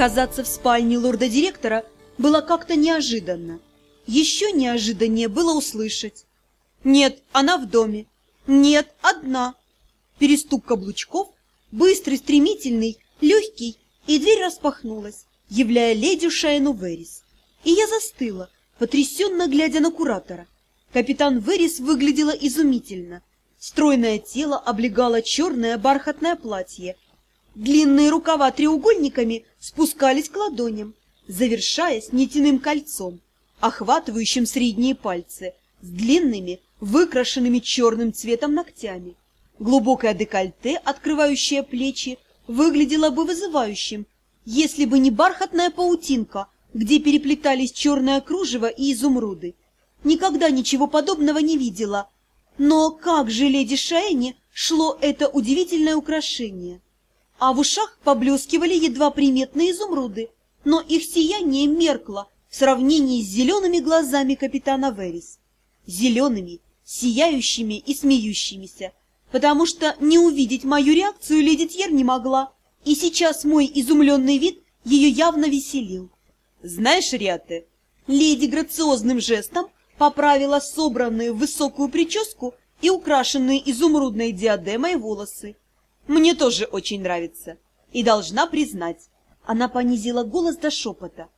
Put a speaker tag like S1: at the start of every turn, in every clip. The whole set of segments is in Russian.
S1: Оказаться в спальне лорда-директора было как-то неожиданно. Еще неожиданнее было услышать. Нет, она в доме. Нет, одна. Перестук каблучков, быстрый, стремительный, легкий, и дверь распахнулась, являя леди Шайну Верис. И я застыла, потрясенно глядя на куратора. Капитан Верис выглядела изумительно. Стройное тело облегало черное бархатное платье. Длинные рукава треугольниками спускались к ладоням, завершаясь нитяным кольцом, охватывающим средние пальцы, с длинными, выкрашенными черным цветом ногтями. Глубокое декольте, открывающее плечи, выглядело бы вызывающим, если бы не бархатная паутинка, где переплетались черное кружево и изумруды. Никогда ничего подобного не видела. Но как же леди Шайни шло это удивительное украшение? А в ушах поблескивали едва приметные изумруды, но их сияние меркло в сравнении с зелеными глазами капитана Верис. Зелеными, сияющими и смеющимися, потому что не увидеть мою реакцию леди Тьер не могла, и сейчас мой изумленный вид ее явно веселил. «Знаешь, Риате, леди грациозным жестом поправила собранные в высокую прическу и украшенные изумрудной диадемой волосы. Мне тоже очень нравится. И должна признать, она понизила голос до шепота.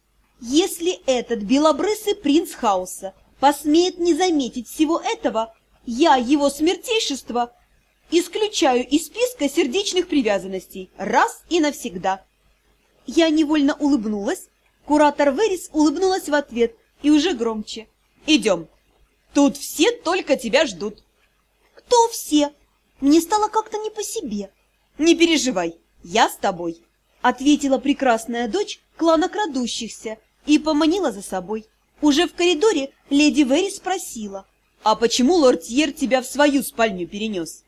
S1: Если этот белобрысый принц хаоса посмеет не заметить всего этого, я его смертейшество исключаю из списка сердечных привязанностей раз и навсегда. Я невольно улыбнулась, куратор Верис улыбнулась в ответ и уже громче. Идем. Тут все только тебя ждут. Кто все? Мне стало как-то не по себе. Не переживай, я с тобой, ответила прекрасная дочь клана крадущихся и поманила за собой. Уже в коридоре леди Вэри спросила, «А почему лорд Тьер тебя в свою спальню перенес?»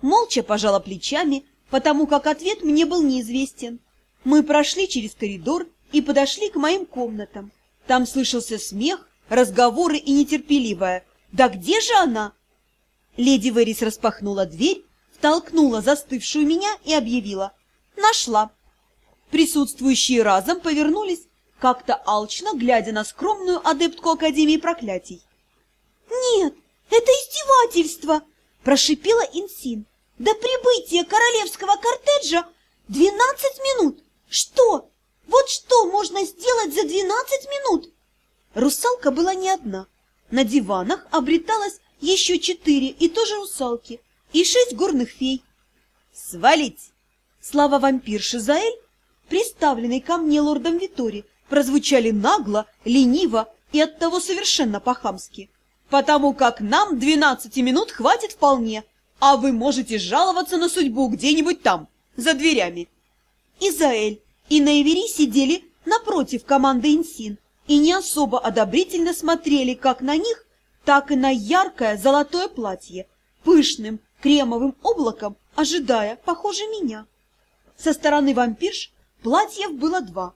S1: Молча пожала плечами, потому как ответ мне был неизвестен. Мы прошли через коридор и подошли к моим комнатам. Там слышался смех, разговоры и нетерпеливая. «Да где же она?» Леди Верис распахнула дверь, толкнула застывшую меня и объявила «Нашла». Присутствующие разом повернулись, как-то алчно глядя на скромную адептку Академии проклятий. «Нет, это издевательство!» – прошипела Инсин. «До прибытия королевского кортеджа двенадцать минут! Что? Вот что можно сделать за двенадцать минут?» Русалка была не одна. На диванах обреталось еще четыре и тоже русалки – и шесть горных фей. «Свалить!» Слава вампирши Заэль, представленной ко мне лордом Витори, прозвучали нагло, лениво и оттого совершенно по-хамски. «Потому как нам двенадцати минут хватит вполне, а вы можете жаловаться на судьбу где-нибудь там, за дверями». И Заэль, и Наивери сидели напротив команды Инсин и не особо одобрительно смотрели как на них, так и на яркое золотое платье, пышным, кремовым облаком, ожидая, похоже, меня. Со стороны вампирш платьев было два.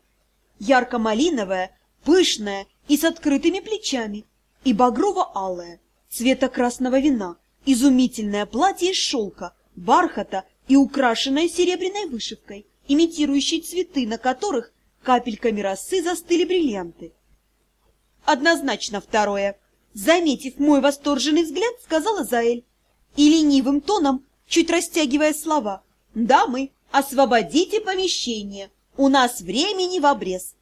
S1: Ярко-малиновое, пышное и с открытыми плечами, и багрово-алое, цвета красного вина, изумительное платье из шелка, бархата и украшенное серебряной вышивкой, имитирующей цветы, на которых капельками росы застыли бриллианты. Однозначно второе. Заметив мой восторженный взгляд, сказала Заэль и ленивым тоном, чуть растягивая слова. «Дамы, освободите помещение, у нас времени в обрез».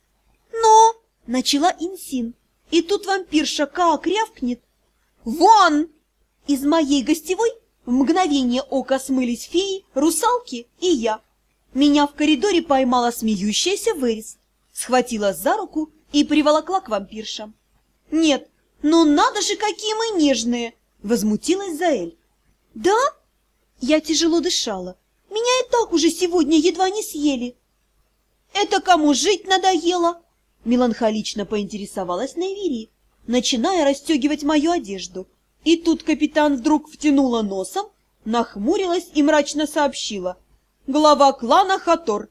S1: «Но!» — начала Инсин, и тут вампирша как рявкнет. «Вон!» Из моей гостевой в мгновение ока смылись феи, русалки и я. Меня в коридоре поймала смеющаяся Верис, схватила за руку и приволокла к вампиршам. «Нет, ну надо же, какие мы нежные!» — возмутилась Заэль. «Да?» Я тяжело дышала. «Меня и так уже сегодня едва не съели». «Это кому жить надоело?» Меланхолично поинтересовалась Найвери, начиная расстегивать мою одежду. И тут капитан вдруг втянула носом, нахмурилась и мрачно сообщила. «Глава клана Хатор».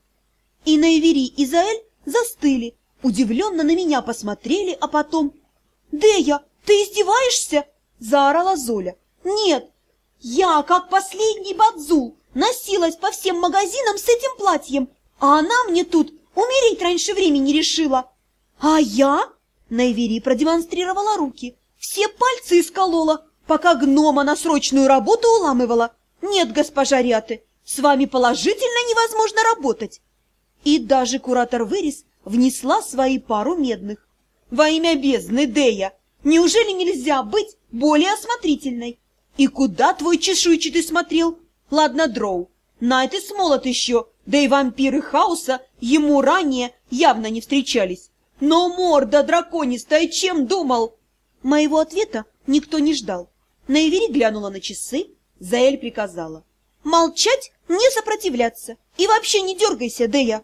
S1: И Найвери и Заэль застыли, удивленно на меня посмотрели, а потом... «Дея, ты издеваешься?» – заорала Золя. «Нет, я, как последний бадзул, носилась по всем магазинам с этим платьем, а она мне тут Умереть раньше времени решила. А я? Найвери продемонстрировала руки. Все пальцы исколола, пока гнома на срочную работу уламывала. Нет, госпожа Ряты, с вами положительно невозможно работать. И даже куратор Верис внесла свои пару медных. Во имя бездны, Дея, неужели нельзя быть более осмотрительной? И куда твой чешуйчатый смотрел? Ладно, Дроу, Найт и Смолот еще, да и вампиры хаоса ему ранее явно не встречались. Но морда драконистая чем думал? Моего ответа никто не ждал. Наивери глянула на часы, Заэль приказала. Молчать, не сопротивляться и вообще не дергайся, Дея.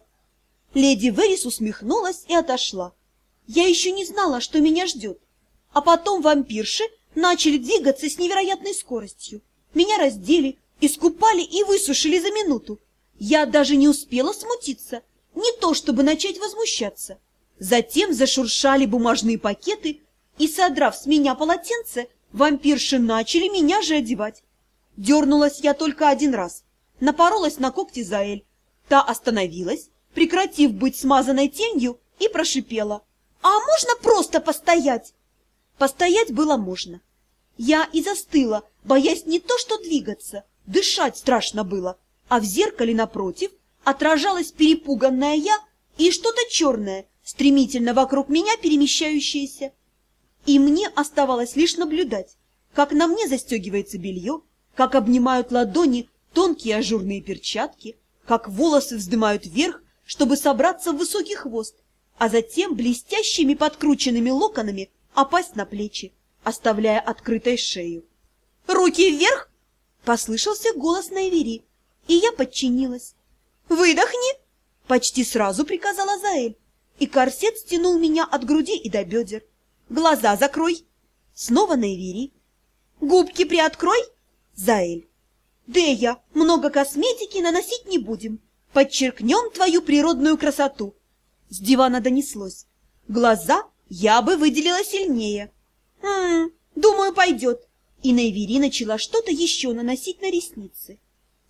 S1: Леди Верис усмехнулась и отошла. Я еще не знала, что меня ждет. А потом вампирши начали двигаться с невероятной скоростью. Меня раздели, искупали и высушили за минуту. Я даже не успела смутиться, не то чтобы начать возмущаться. Затем зашуршали бумажные пакеты, и, содрав с меня полотенце, вампирши начали меня же одевать. Дернулась я только один раз, напоролась на когти Заэль. Та остановилась, прекратив быть смазанной тенью, и прошипела. «А можно просто постоять?» Постоять было можно. Я и застыла, боясь не то что двигаться, дышать страшно было, а в зеркале напротив отражалась перепуганная я и что-то черное, стремительно вокруг меня перемещающееся. И мне оставалось лишь наблюдать, как на мне застегивается белье, как обнимают ладони тонкие ажурные перчатки, как волосы вздымают вверх, чтобы собраться в высокий хвост, а затем блестящими подкрученными локонами опасть на плечи, оставляя открытой шею. «Руки вверх!» — послышался голос Найвери, и я подчинилась. «Выдохни!» — почти сразу приказала Заэль, и корсет стянул меня от груди и до бедер. «Глаза закрой!» Снова Найвери. «Губки приоткрой!» Заэль. «Дея, много косметики наносить не будем. Подчеркнем твою природную красоту!» С дивана донеслось. «Глаза я бы выделила сильнее». «М думаю, пойдет». И Найвери начала что-то еще наносить на ресницы.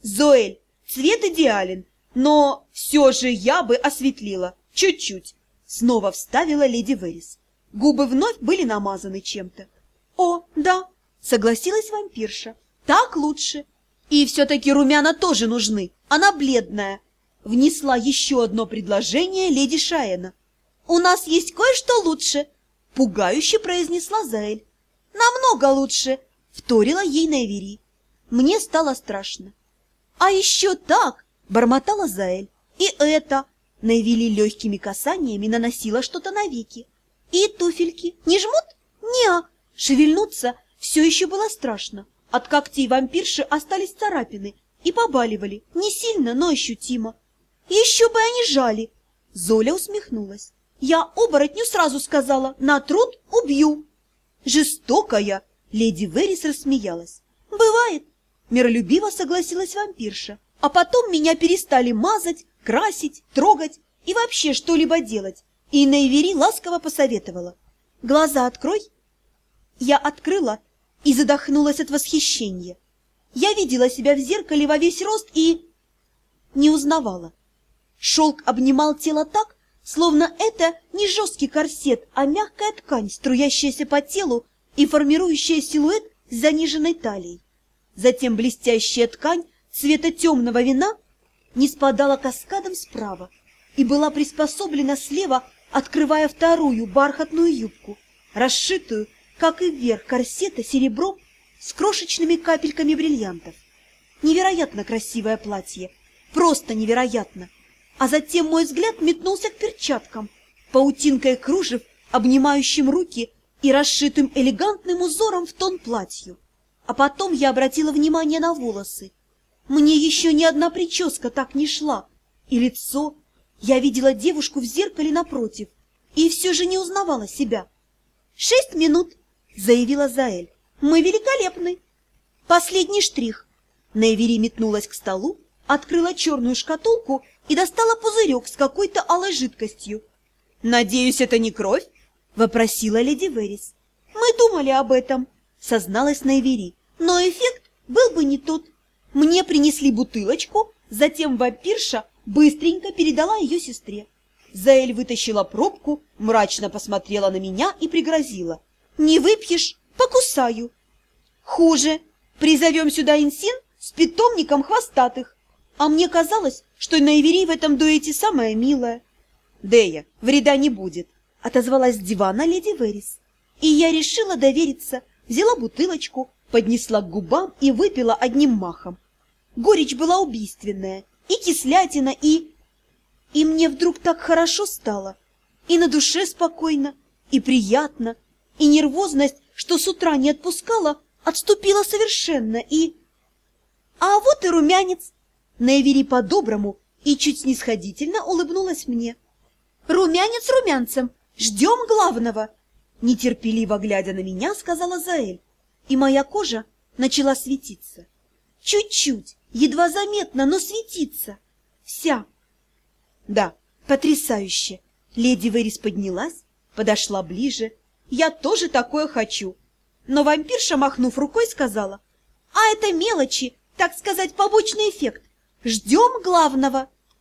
S1: «Зоэль, цвет идеален, но все же я бы осветлила, чуть-чуть», снова вставила леди Верис. Губы вновь были намазаны чем-то. «О, да», — согласилась вампирша, — «так лучше». «И все-таки румяна тоже нужны, она бледная», — внесла еще одно предложение леди Шаэна. «У нас есть кое-что лучше», — пугающе произнесла Заэль. «Намного лучше», — вторила ей Найвери. Мне стало страшно. «А еще так!» — бормотала Заэль. «И это!» — Найвели легкими касаниями наносила что-то на веки. «И туфельки не жмут?» «Не-а!» Шевельнуться все еще было страшно. От когтей вампирши остались царапины и побаливали, не сильно, но ощутимо. «Еще бы они жали!» Золя усмехнулась. «Я оборотню сразу сказала, на труд убью!» «Жестокая!» Леди Верис рассмеялась. «Бывает!» Миролюбиво согласилась вампирша. «А потом меня перестали мазать, красить, трогать и вообще что-либо делать. И Наивери ласково посоветовала. «Глаза открой!» Я открыла и задохнулась от восхищения. Я видела себя в зеркале во весь рост и... не узнавала. Шелк обнимал тело так, словно это не жесткий корсет, а мягкая ткань, струящаяся по телу и формирующая силуэт с заниженной талией. Затем блестящая ткань цвета темного вина не спадала каскадом справа и была приспособлена слева, открывая вторую бархатную юбку, расшитую, как и вверх корсета, серебром с крошечными капельками бриллиантов. Невероятно красивое платье, просто невероятно. А затем мой взгляд метнулся к перчаткам, паутинкой кружев, обнимающим руки и расшитым элегантным узором в тон платью. А потом я обратила внимание на волосы. Мне еще ни одна прическа так не шла. И лицо. Я видела девушку в зеркале напротив и все же не узнавала себя. «Шесть минут», — заявила Заэль. «Мы великолепны». Последний штрих. Нейвери метнулась к столу, открыла черную шкатулку и достала пузырек с какой-то алой жидкостью. «Надеюсь, это не кровь?» — вопросила леди Верис. «Мы думали об этом», — созналась Нейвери. Но эффект был бы не тот. Мне принесли бутылочку, затем вампирша быстренько передала ее сестре. Заэль вытащила пробку, мрачно посмотрела на меня и пригрозила. «Не выпьешь? Покусаю!» «Хуже! Призовем сюда Инсин с питомником хвостатых!» А мне казалось, что Наивери в этом дуэте самая милая. «Дея, вреда не будет!» — отозвалась с дивана леди Верис. И я решила довериться, взяла бутылочку, поднесла к губам и выпила одним махом. Горечь была убийственная, и кислятина, и... И мне вдруг так хорошо стало, и на душе спокойно, и приятно, и нервозность, что с утра не отпускала, отступила совершенно, и... А вот и румянец. Наявери по-доброму и чуть снисходительно улыбнулась мне. Румянец румянцем, ждем главного. Нетерпеливо глядя на меня, сказала Заэль, и моя кожа начала светиться. Чуть-чуть, едва заметно, но светится. Вся. Да, потрясающе. Леди Верис поднялась, подошла ближе. Я тоже такое хочу. Но вампирша, махнув рукой, сказала, а это мелочи, так сказать, побочный эффект. Ждем главного.